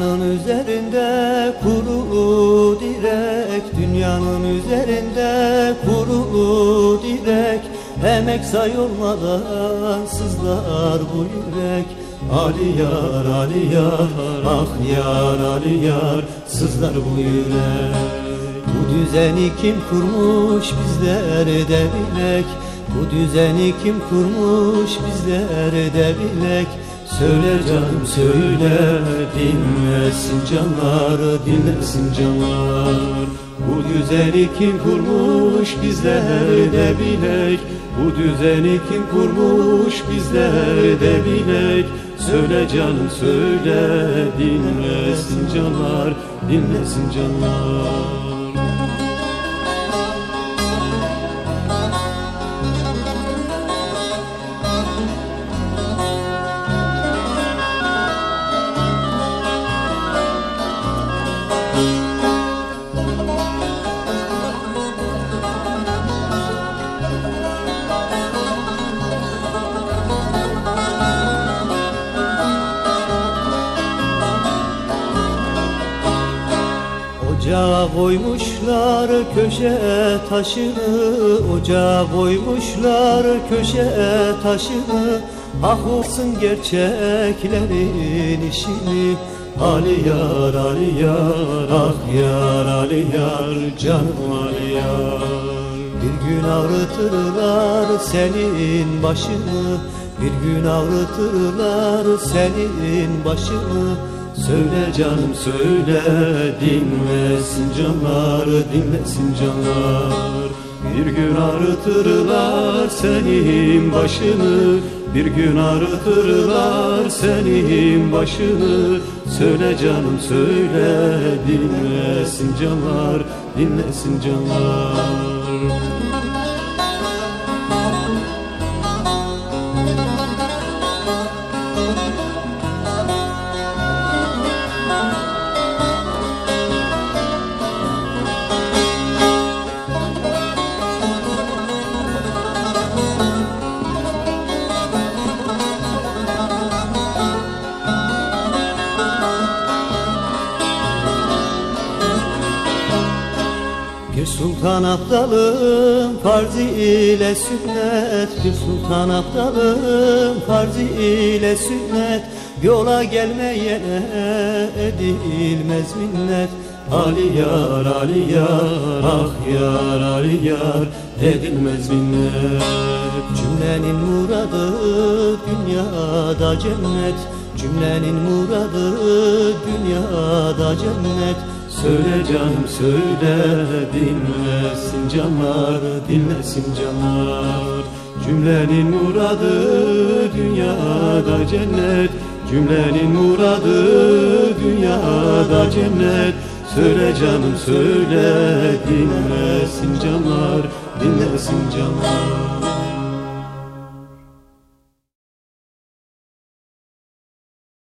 üzerinde kurulu direk Dünyanın üzerinde kurulu direk. Emek say olmadan sızlar bu yürek. Ali yar, Ali yar, ah yar, Ali yar Sızlar bu yürek. Bu düzeni kim kurmuş bizler de bilek? Bu düzeni kim kurmuş bizler de bilek Söyle canım söyle dinlesin canlar dinlesin canlar. Bu düzeni kim kurmuş bizler de bilek? Bu düzeni kim kurmuş bizler de bilek? Söyle canım söyle dinlesin canlar dinlesin canlar Ocağa koymuşlar köşe taşını. Ocağa koymuşlar köşe taşını. Ah olsun gerçeklerin işini. Ali yar, Ali yar, ah yar, Ali yar, canım Ali yar. Bir gün ağrıtırlar senin başını. Bir gün ağrıtırlar senin başını Söyle canım söyle dinlesin canlar dinlesin canlar. Bir gün ağrıtırlar senin başını Bir gün ağrıtırlar senin başını. Söyle canım söyle dinlesin canlar dinlesin canlar Bir sultan aptalım farz ile sünnet Bir sultan aptalım farz ile sünnet Yola gelmeyene edilmez minnet. Ali yar, Ali yar, ah yar, Ali yar Edilmez minnet. Cümlenin muradı dünyada cennet Cümlenin muradı dünyada cennet. Söyle canım söyle dinlesin canlar dinlesin canlar. Cümlenin muradı dünyada cennet. Cümlenin muradı dünyada cennet. Söyle canım söyle dinlesin canlar dinlesin canlar